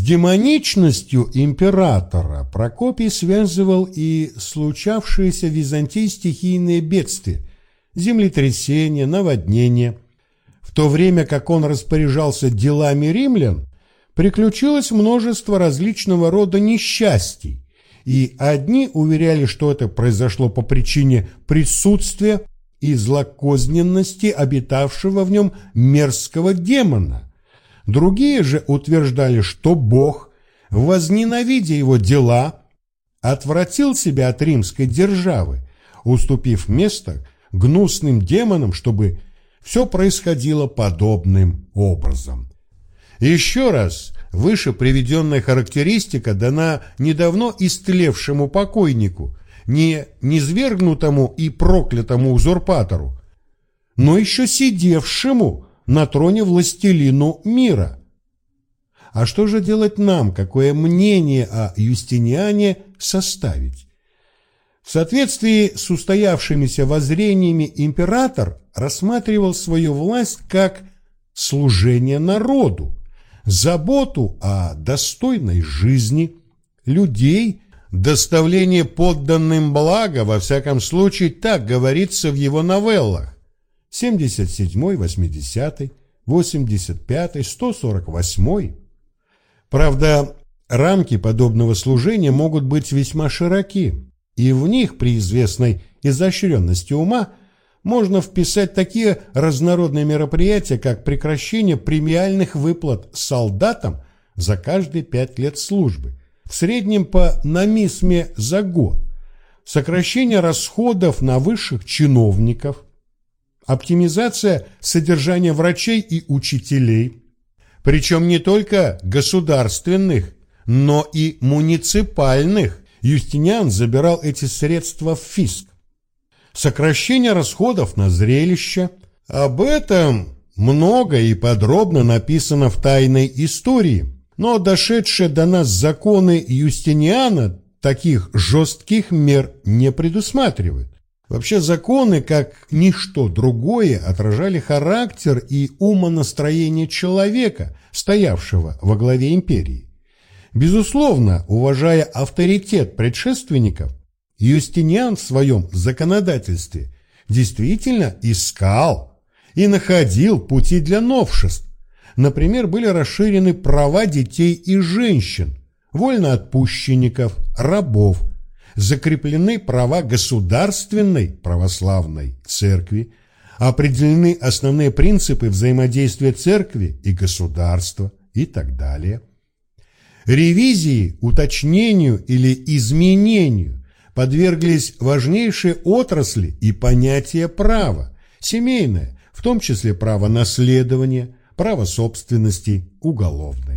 С демоничностью императора Прокопий связывал и случавшиеся в Византии стихийные бедствия, землетрясения, наводнения. В то время как он распоряжался делами римлян, приключилось множество различного рода несчастий, и одни уверяли, что это произошло по причине присутствия и злокозненности обитавшего в нем мерзкого демона, Другие же утверждали, что Бог, возненавидя его дела, отвратил себя от римской державы, уступив место гнусным демонам, чтобы все происходило подобным образом. Еще раз, выше приведенная характеристика дана недавно истлевшему покойнику, не низвергнутому и проклятому узурпатору, но еще сидевшему на троне властелину мира. А что же делать нам, какое мнение о Юстиниане составить? В соответствии с устоявшимися воззрениями император рассматривал свою власть как служение народу, заботу о достойной жизни людей, доставление подданным блага, во всяком случае так говорится в его новеллах. 77, 80, 85, 148. Правда, рамки подобного служения могут быть весьма широки, и в них при известной изощренности ума можно вписать такие разнородные мероприятия, как прекращение премиальных выплат солдатам за каждые пять лет службы, в среднем по намисме за год, сокращение расходов на высших чиновников – оптимизация содержания врачей и учителей, причем не только государственных, но и муниципальных. Юстиниан забирал эти средства в фиск. Сокращение расходов на зрелища. Об этом много и подробно написано в тайной истории, но дошедшие до нас законы Юстиниана таких жестких мер не предусматривают. Вообще законы, как ничто другое, отражали характер и умонастроение человека, стоявшего во главе империи. Безусловно, уважая авторитет предшественников, Юстиниан в своем законодательстве действительно искал и находил пути для новшеств. Например, были расширены права детей и женщин, вольноотпущенников, рабов, закреплены права государственной православной церкви, определены основные принципы взаимодействия церкви и государства и так далее. Ревизии, уточнению или изменению подверглись важнейшие отрасли и понятия права, семейное, в том числе право наследования, право собственности, уголовное.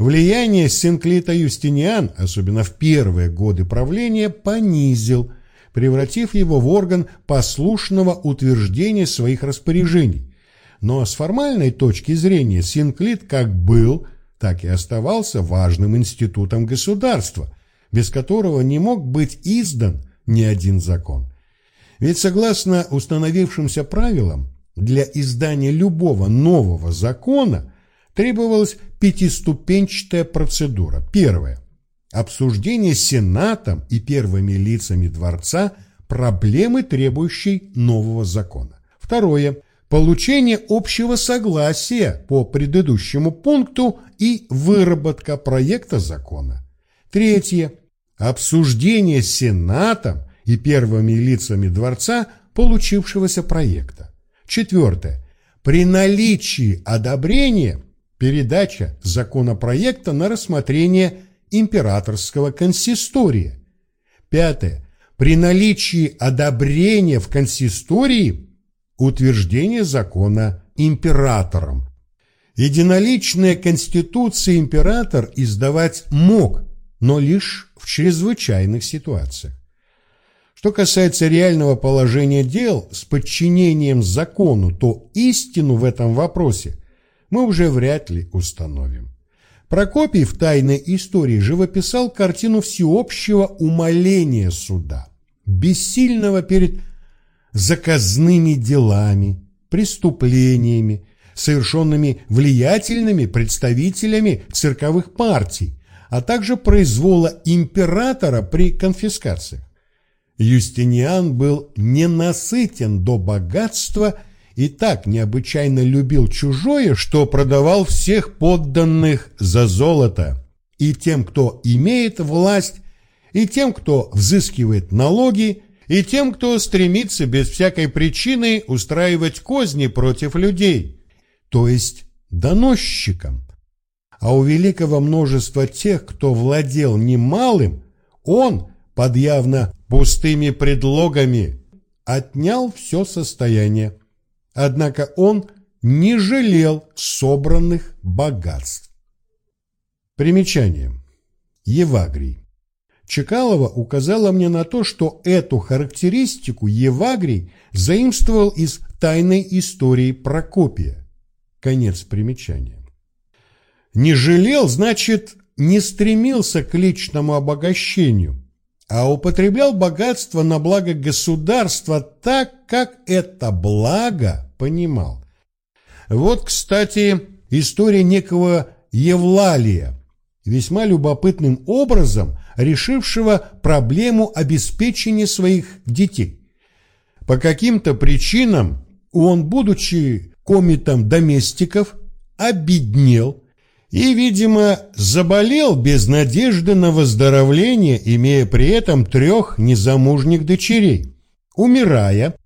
Влияние Синклита Юстиниан, особенно в первые годы правления, понизил, превратив его в орган послушного утверждения своих распоряжений. Но с формальной точки зрения Синклит как был, так и оставался важным институтом государства, без которого не мог быть издан ни один закон. Ведь согласно установившимся правилам, для издания любого нового закона требовалось пятиступенчатая процедура. Первое. Обсуждение Сенатом и первыми лицами дворца проблемы, требующей нового закона. Второе. Получение общего согласия по предыдущему пункту и выработка проекта закона. Третье. Обсуждение Сенатом и первыми лицами дворца получившегося проекта. Четвертое. При наличии одобрения передача законопроекта на рассмотрение императорского консистория. Пятое. При наличии одобрения в консистории утверждение закона императором. Единоличные конституции император издавать мог, но лишь в чрезвычайных ситуациях. Что касается реального положения дел с подчинением закону, то истину в этом вопросе мы уже вряд ли установим. Прокопий в «Тайной истории» живописал картину всеобщего умоления суда, бессильного перед заказными делами, преступлениями, совершенными влиятельными представителями цирковых партий, а также произвола императора при конфискациях. Юстиниан был ненасытен до богатства и так необычайно любил чужое, что продавал всех подданных за золото, и тем, кто имеет власть, и тем, кто взыскивает налоги, и тем, кто стремится без всякой причины устраивать козни против людей, то есть доносчикам. А у великого множества тех, кто владел немалым, он под явно пустыми предлогами отнял все состояние. Однако он не жалел собранных богатств. Примечание. Евагрий. Чекалова указала мне на то, что эту характеристику Евагрий заимствовал из тайной истории Прокопия. Конец примечания. Не жалел, значит, не стремился к личному обогащению, а употреблял богатство на благо государства так, как это благо понимал. Вот, кстати, история некого Евлалия, весьма любопытным образом решившего проблему обеспечения своих детей. По каким-то причинам он, будучи комитом доместиков, обеднел и, видимо, заболел без надежды на выздоровление, имея при этом трех незамужних дочерей. Умирая,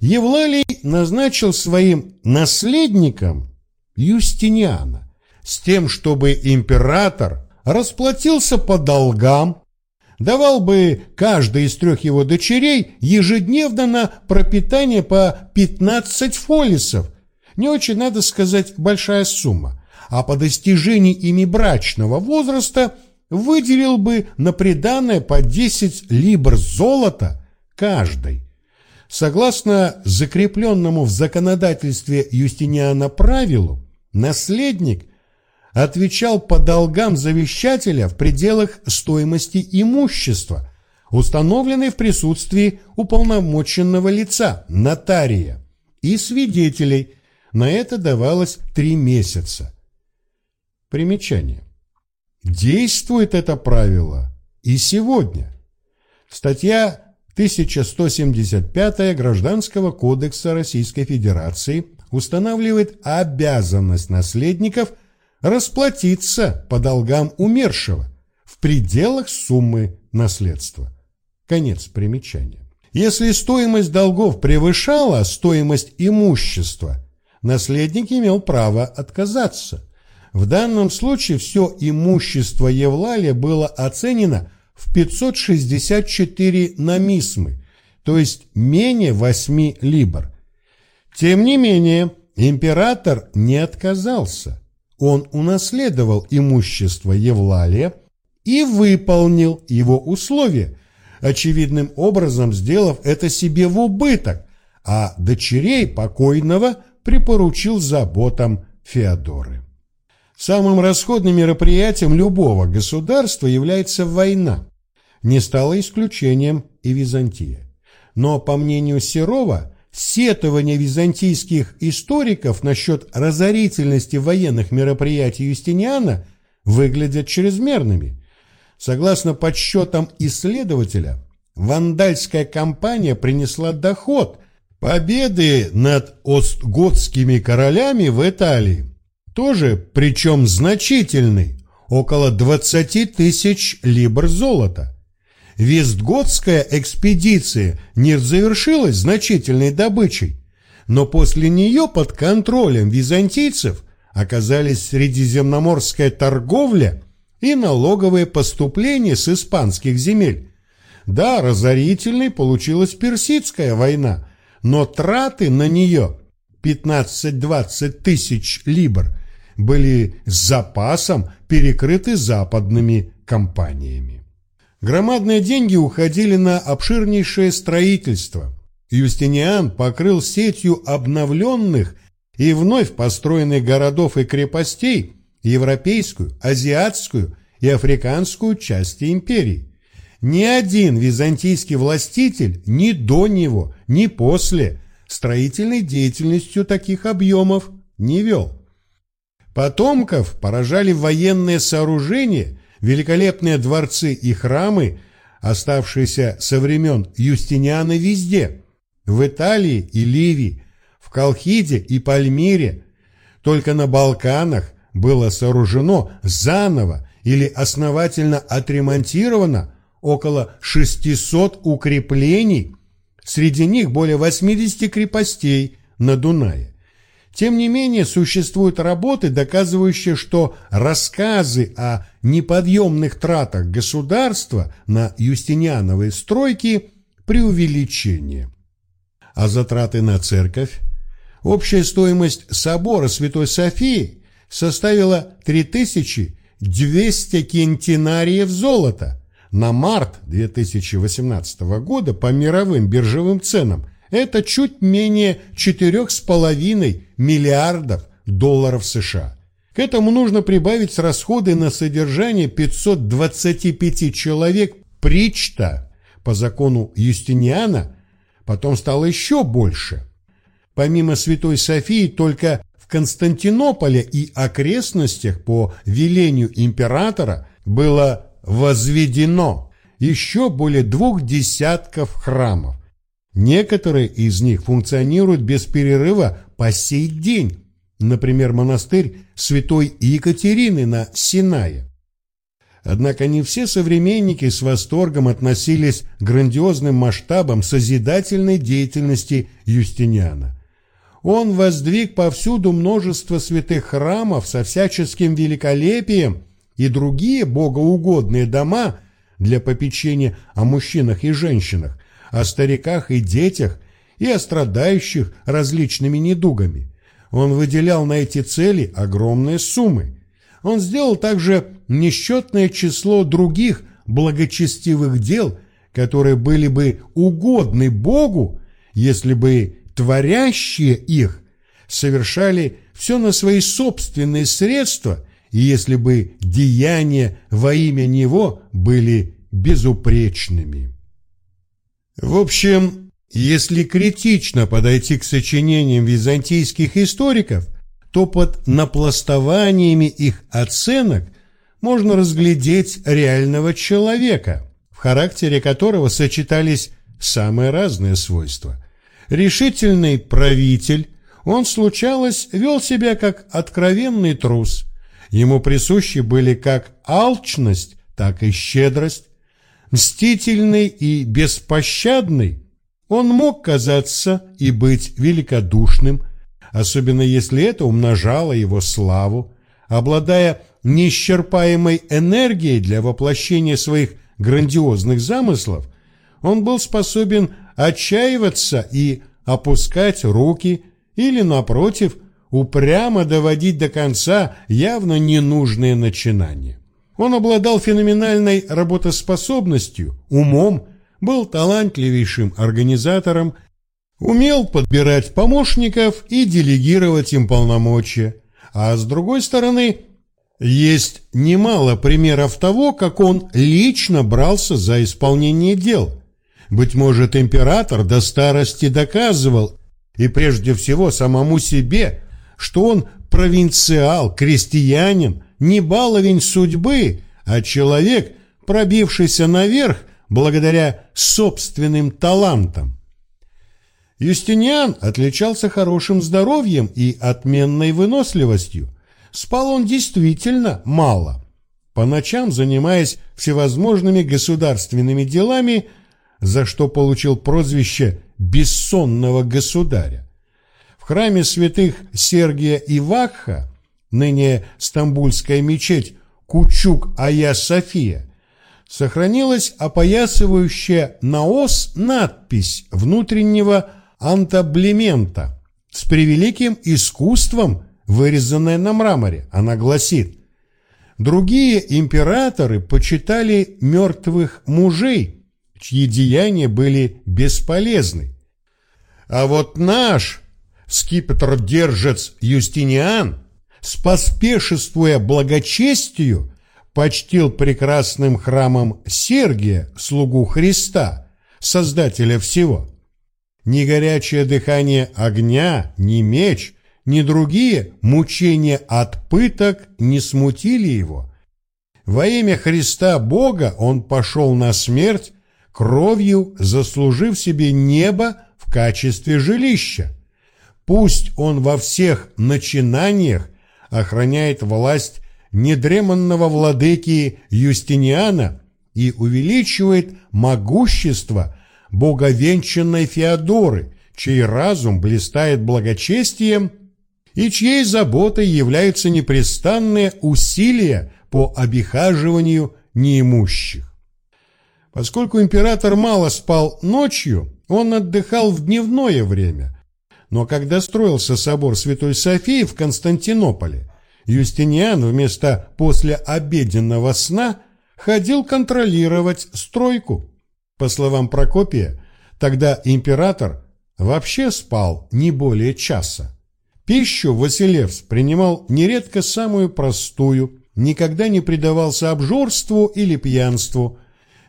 Евлалий назначил своим наследником Юстиниана с тем, чтобы император расплатился по долгам, давал бы каждой из трех его дочерей ежедневно на пропитание по 15 фолисов. Не очень, надо сказать, большая сумма. А по достижении ими брачного возраста выделил бы на приданное по 10 либр золота каждой. Согласно закрепленному в законодательстве Юстиниана правилу, наследник отвечал по долгам завещателя в пределах стоимости имущества, установленной в присутствии уполномоченного лица, нотария, и свидетелей. На это давалось три месяца. Примечание. Действует это правило и сегодня. Статья 1175 Гражданского кодекса Российской Федерации устанавливает обязанность наследников – расплатиться по долгам умершего в пределах суммы наследства. Конец примечания. Если стоимость долгов превышала стоимость имущества, наследник имел право отказаться. В данном случае все имущество Евлалия было оценено в 564 намисмы, то есть менее 8 либр. Тем не менее, император не отказался он унаследовал имущество Евлалия и выполнил его условия, очевидным образом сделав это себе в убыток, а дочерей покойного припоручил заботам Феодоры. Самым расходным мероприятием любого государства является война. Не стало исключением и Византия. Но, по мнению Серова, Сетования византийских историков насчет разорительности военных мероприятий Юстиниана выглядят чрезмерными. Согласно подсчетам исследователя, вандальская кампания принесла доход победы над остготскими королями в Италии, тоже причем значительный, около 20 тысяч либр золота. Вестготская экспедиция не завершилась значительной добычей, но после нее под контролем византийцев оказались средиземноморская торговля и налоговые поступления с испанских земель. Да, разорительной получилась персидская война, но траты на нее 15-20 тысяч либр были с запасом перекрыты западными компаниями. Громадные деньги уходили на обширнейшее строительство. Юстиниан покрыл сетью обновленных и вновь построенных городов и крепостей европейскую, азиатскую и африканскую части империи. Ни один византийский властитель ни до него, ни после строительной деятельностью таких объемов не вел. Потомков поражали военные сооружения, великолепные дворцы и храмы, оставшиеся со времен Юстиниана везде – в Италии и Ливии, в Колхиде и Пальмире. Только на Балканах было сооружено заново или основательно отремонтировано около 600 укреплений, среди них более 80 крепостей на Дунае. Тем не менее, существуют работы, доказывающие, что рассказы о неподъемных тратах государства на юстиниановые стройки – преувеличение. А затраты на церковь? Общая стоимость собора Святой Софии составила 3200 кентинариев золота. На март 2018 года по мировым биржевым ценам это чуть менее 4,5 миллиардов долларов США. К этому нужно прибавить расходы на содержание 525 человек причта. По закону Юстиниана потом стало еще больше. Помимо Святой Софии, только в Константинополе и окрестностях по велению императора было возведено еще более двух десятков храмов. Некоторые из них функционируют без перерыва по сей день, например, монастырь святой Екатерины на Синае. Однако не все современники с восторгом относились к грандиозным масштабам созидательной деятельности Юстиниана. Он воздвиг повсюду множество святых храмов со всяческим великолепием и другие богоугодные дома для попечения о мужчинах и женщинах, о стариках и детях и о страдающих различными недугами. Он выделял на эти цели огромные суммы. Он сделал также несчетное число других благочестивых дел, которые были бы угодны Богу, если бы творящие их совершали все на свои собственные средства, и если бы деяния во имя Него были безупречными. В общем, если критично подойти к сочинениям византийских историков, то под напластованиями их оценок можно разглядеть реального человека, в характере которого сочетались самые разные свойства. Решительный правитель, он, случалось, вел себя как откровенный трус. Ему присущи были как алчность, так и щедрость, мстительный и беспощадный, он мог казаться и быть великодушным, особенно если это умножало его славу, обладая неисчерпаемой энергией для воплощения своих грандиозных замыслов, он был способен отчаиваться и опускать руки или, напротив, упрямо доводить до конца явно ненужные начинания. Он обладал феноменальной работоспособностью, умом, был талантливейшим организатором, умел подбирать помощников и делегировать им полномочия. А с другой стороны, есть немало примеров того, как он лично брался за исполнение дел. Быть может, император до старости доказывал, и прежде всего самому себе, что он провинциал, крестьянин, не баловень судьбы, а человек, пробившийся наверх благодаря собственным талантам. Юстиниан отличался хорошим здоровьем и отменной выносливостью. Спал он действительно мало. По ночам, занимаясь всевозможными государственными делами, за что получил прозвище «бессонного государя». В храме святых Сергия и Вакха ныне Стамбульская мечеть Кучук-Ая София, сохранилась опоясывающая наос надпись внутреннего антаблемента с превеликим искусством, вырезанная на мраморе. Она гласит «Другие императоры почитали мертвых мужей, чьи деяния были бесполезны. А вот наш скипетродержец Юстиниан – споспешествуя благочестию, почтил прекрасным храмом Сергия, слугу Христа, Создателя всего. Ни горячее дыхание огня, ни меч, ни другие мучения от пыток не смутили его. Во имя Христа Бога он пошел на смерть, кровью заслужив себе небо в качестве жилища. Пусть он во всех начинаниях охраняет власть недреманного владыки Юстиниана и увеличивает могущество боговенчанной Феодоры, чей разум блистает благочестием и чьей заботой являются непрестанные усилия по обихаживанию неимущих. Поскольку император мало спал ночью, он отдыхал в дневное время, но когда строился собор Святой Софии в Константинополе, Юстиниан вместо послеобеденного сна ходил контролировать стройку. По словам Прокопия, тогда император вообще спал не более часа. Пищу Василевс принимал нередко самую простую, никогда не предавался обжорству или пьянству.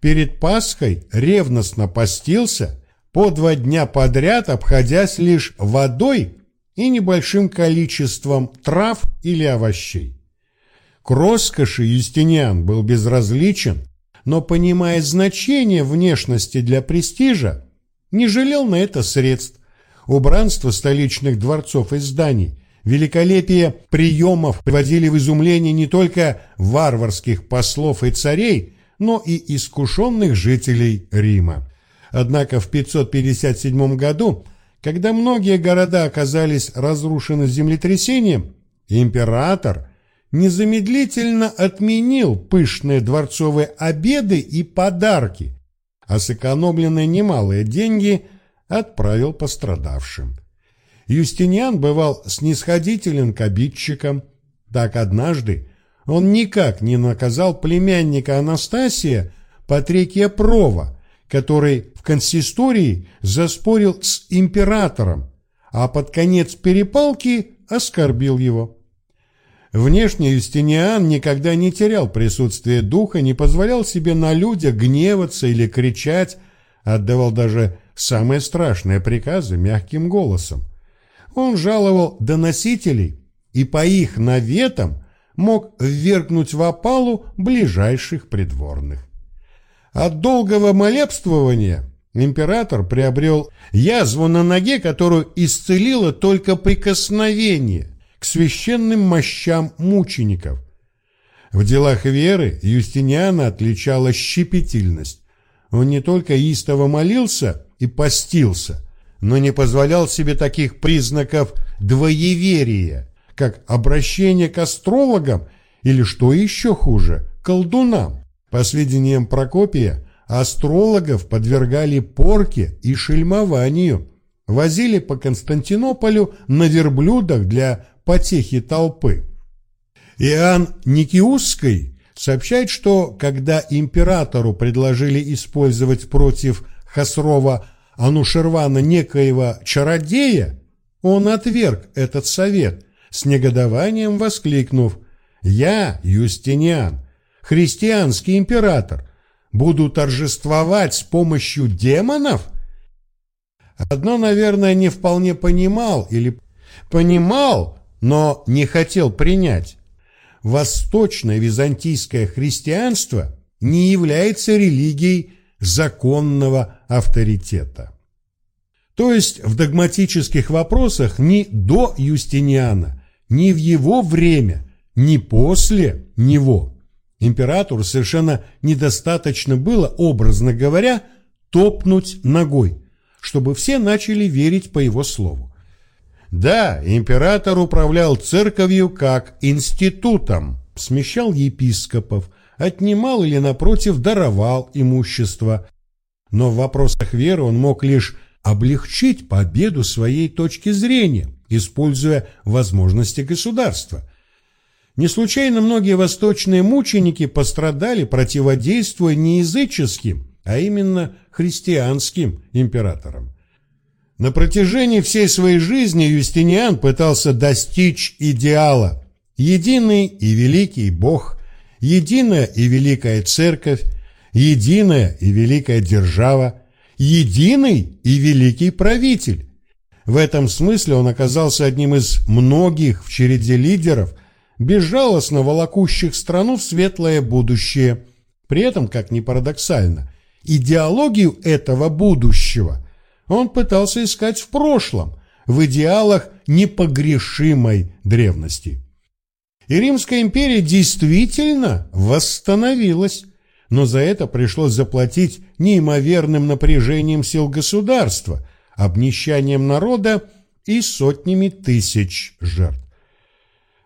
Перед Пасхой ревностно постился, по два дня подряд обходясь лишь водой и небольшим количеством трав или овощей. К роскоши Юстиниан был безразличен, но, понимая значение внешности для престижа, не жалел на это средств. Убранство столичных дворцов и зданий, великолепие приемов приводили в изумление не только варварских послов и царей, но и искушенных жителей Рима. Однако в 557 году когда многие города оказались разрушены землетрясением, император незамедлительно отменил пышные дворцовые обеды и подарки, а сэкономленные немалые деньги отправил пострадавшим. Юстиниан бывал снисходителен к обидчикам. Так однажды он никак не наказал племянника Анастасия Патрикия Прова, который в консистории заспорил с императором, а под конец перепалки оскорбил его. Внешне Юстиниан никогда не терял присутствие духа, не позволял себе на людях гневаться или кричать, отдавал даже самые страшные приказы мягким голосом. Он жаловал доносителей и по их наветам мог ввергнуть в опалу ближайших придворных. От долгого молебствования император приобрел язву на ноге, которую исцелило только прикосновение к священным мощам мучеников. В делах веры Юстиниана отличала щепетильность. Он не только истово молился и постился, но не позволял себе таких признаков двоеверия, как обращение к астрологам или, что еще хуже, колдунам. По сведениям Прокопия, астрологов подвергали порке и шельмованию, возили по Константинополю на верблюдах для потехи толпы. Иоанн Никиусский сообщает, что когда императору предложили использовать против Хасрова Анушервана некоего чародея, он отверг этот совет, с негодованием воскликнув «Я, Юстиниан, христианский император, буду торжествовать с помощью демонов? Одно, наверное, не вполне понимал или понимал, но не хотел принять. Восточное византийское христианство не является религией законного авторитета. То есть в догматических вопросах ни до Юстиниана, ни в его время, ни после него Императору совершенно недостаточно было, образно говоря, топнуть ногой, чтобы все начали верить по его слову. Да, император управлял церковью как институтом, смещал епископов, отнимал или, напротив, даровал имущество. Но в вопросах веры он мог лишь облегчить победу своей точки зрения, используя возможности государства – не случайно многие восточные мученики пострадали, противодействуя не языческим, а именно христианским императорам. На протяжении всей своей жизни Юстиниан пытался достичь идеала – единый и великий Бог, единая и великая церковь, единая и великая держава, единый и великий правитель. В этом смысле он оказался одним из многих в череде лидеров, безжалостно волокущих страну в светлое будущее. При этом, как ни парадоксально, идеологию этого будущего он пытался искать в прошлом, в идеалах непогрешимой древности. И Римская империя действительно восстановилась, но за это пришлось заплатить неимоверным напряжением сил государства, обнищанием народа и сотнями тысяч жертв.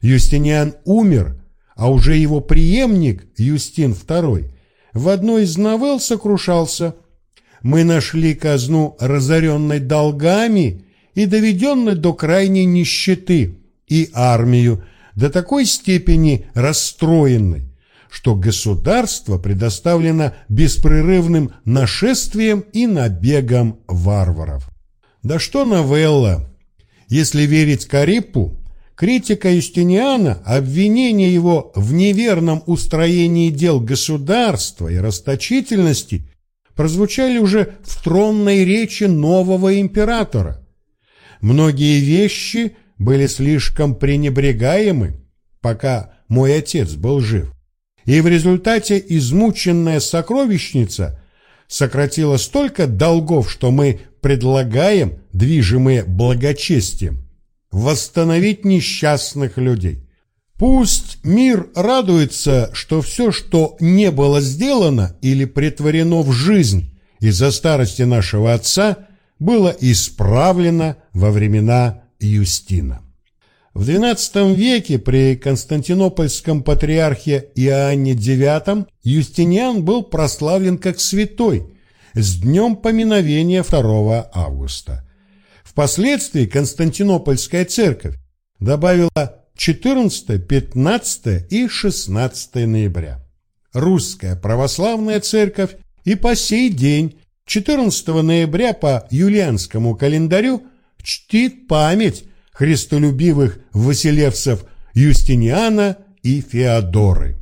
Юстиниан умер, а уже его преемник, Юстин II, в одной из новелл сокрушался «Мы нашли казну, разоренной долгами и доведенной до крайней нищеты, и армию, до такой степени расстроенной, что государство предоставлено беспрерывным нашествием и набегам варваров. Да что новелла? Если верить Кариппу, критика Юстиниана, обвинение его в неверном устроении дел государства и расточительности прозвучали уже в тронной речи нового императора. Многие вещи – были слишком пренебрегаемы, пока мой отец был жив. И в результате измученная сокровищница сократила столько долгов, что мы предлагаем, движимые благочестием, восстановить несчастных людей. Пусть мир радуется, что все, что не было сделано или притворено в жизнь из-за старости нашего отца, было исправлено во времена Юстина. В XII веке при константинопольском патриархе Иоанне IX Юстиниан был прославлен как святой с днем поминовения 2 августа. Впоследствии Константинопольская церковь добавила 14, 15 и 16 ноября. Русская православная церковь и по сей день 14 ноября по юлианскому календарю – чтит память христолюбивых василевцев Юстиниана и Феодоры.